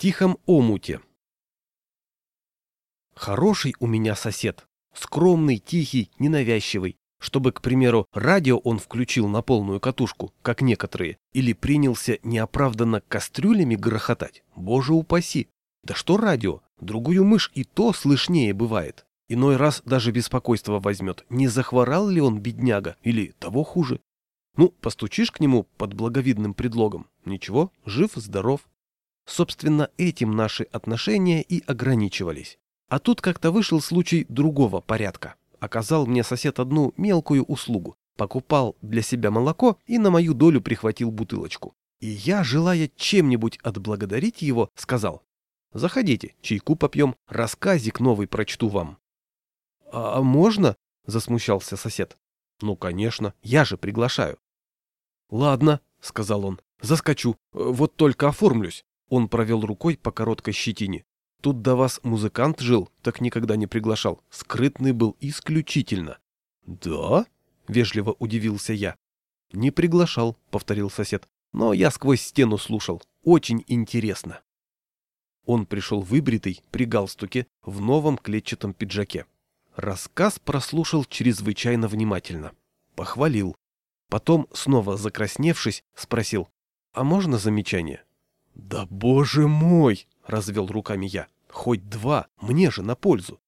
тихом омуте. Хороший у меня сосед. Скромный, тихий, ненавязчивый. Чтобы, к примеру, радио он включил на полную катушку, как некоторые, или принялся неоправданно кастрюлями грохотать. Боже упаси! Да что радио? Другую мышь и то слышнее бывает. Иной раз даже беспокойство возьмет, не захворал ли он, бедняга, или того хуже. Ну, постучишь к нему под благовидным предлогом. Ничего, жив, здоров. Собственно, этим наши отношения и ограничивались. А тут как-то вышел случай другого порядка. Оказал мне сосед одну мелкую услугу. Покупал для себя молоко и на мою долю прихватил бутылочку. И я, желая чем-нибудь отблагодарить его, сказал, «Заходите, чайку попьем, рассказик новый прочту вам». «А можно?» – засмущался сосед. «Ну, конечно, я же приглашаю». «Ладно», — сказал он, — «заскочу, вот только оформлюсь». Он провел рукой по короткой щетине. Тут до вас музыкант жил, так никогда не приглашал. Скрытный был исключительно. Да? Вежливо удивился я. Не приглашал, повторил сосед. Но я сквозь стену слушал. Очень интересно. Он пришел выбритый, при галстуке, в новом клетчатом пиджаке. Рассказ прослушал чрезвычайно внимательно. Похвалил. Потом, снова закрасневшись, спросил. «А можно замечание?» «Да боже мой!» — развел руками я. «Хоть два, мне же на пользу».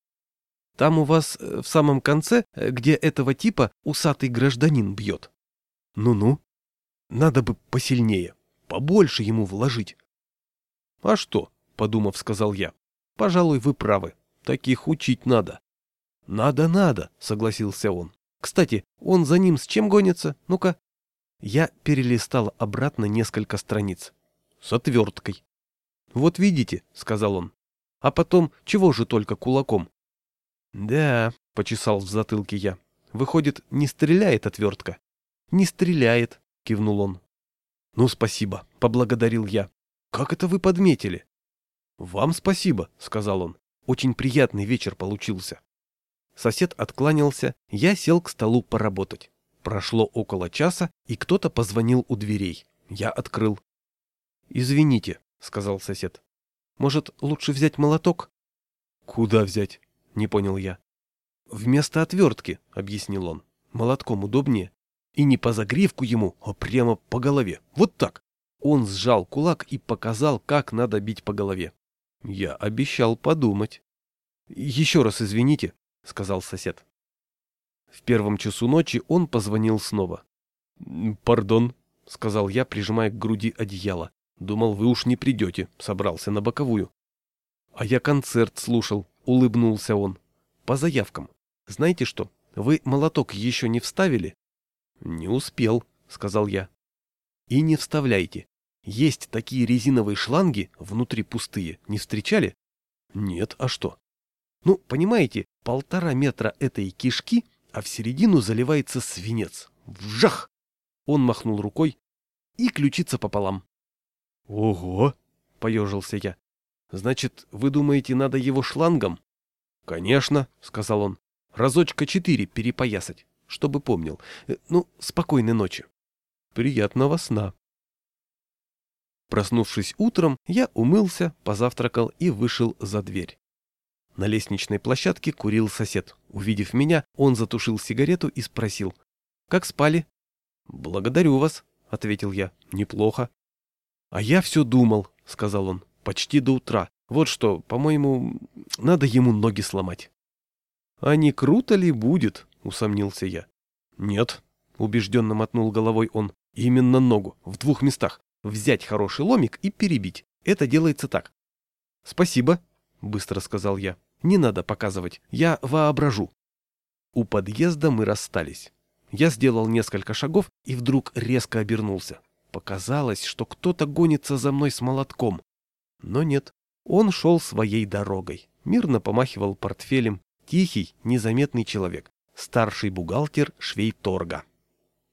«Там у вас э, в самом конце, э, где этого типа усатый гражданин бьет». «Ну-ну. Надо бы посильнее, побольше ему вложить». «А что?» — подумав, сказал я. «Пожалуй, вы правы. Таких учить надо». «Надо-надо», — согласился он. «Кстати, он за ним с чем гонится? Ну-ка». Я перелистал обратно несколько страниц с отверткой. «Вот видите», — сказал он. «А потом, чего же только кулаком?» «Да», — почесал в затылке я. «Выходит, не стреляет отвертка?» «Не стреляет», — кивнул он. «Ну, спасибо», — поблагодарил я. «Как это вы подметили?» «Вам спасибо», — сказал он. «Очень приятный вечер получился». Сосед откланялся, я сел к столу поработать. Прошло около часа, и кто-то позвонил у дверей. Я открыл. «Извините», — сказал сосед. «Может, лучше взять молоток?» «Куда взять?» — не понял я. «Вместо отвертки», — объяснил он. «Молотком удобнее. И не по загривку ему, а прямо по голове. Вот так». Он сжал кулак и показал, как надо бить по голове. Я обещал подумать. «Еще раз извините», — сказал сосед. В первом часу ночи он позвонил снова. «Пардон», — сказал я, прижимая к груди одеяло. Думал, вы уж не придете, собрался на боковую. А я концерт слушал, улыбнулся он. По заявкам. Знаете что, вы молоток еще не вставили? Не успел, сказал я. И не вставляйте. Есть такие резиновые шланги, внутри пустые, не встречали? Нет, а что? Ну, понимаете, полтора метра этой кишки, а в середину заливается свинец. Вжах! Он махнул рукой и ключица пополам. «Ого!» — поежился я. «Значит, вы думаете, надо его шлангом?» «Конечно», — сказал он. «Разочка четыре перепоясать, чтобы помнил. Э, ну, спокойной ночи». «Приятного сна». Проснувшись утром, я умылся, позавтракал и вышел за дверь. На лестничной площадке курил сосед. Увидев меня, он затушил сигарету и спросил. «Как спали?» «Благодарю вас», — ответил я. «Неплохо». «А я все думал», — сказал он, — «почти до утра. Вот что, по-моему, надо ему ноги сломать». «А не круто ли будет?» — усомнился я. «Нет», — убежденно мотнул головой он, — «именно ногу, в двух местах. Взять хороший ломик и перебить. Это делается так». «Спасибо», — быстро сказал я. «Не надо показывать, я воображу». У подъезда мы расстались. Я сделал несколько шагов и вдруг резко обернулся. Показалось, что кто-то гонится за мной с молотком. Но нет, он шел своей дорогой, мирно помахивал портфелем, тихий, незаметный человек, старший бухгалтер швейторга.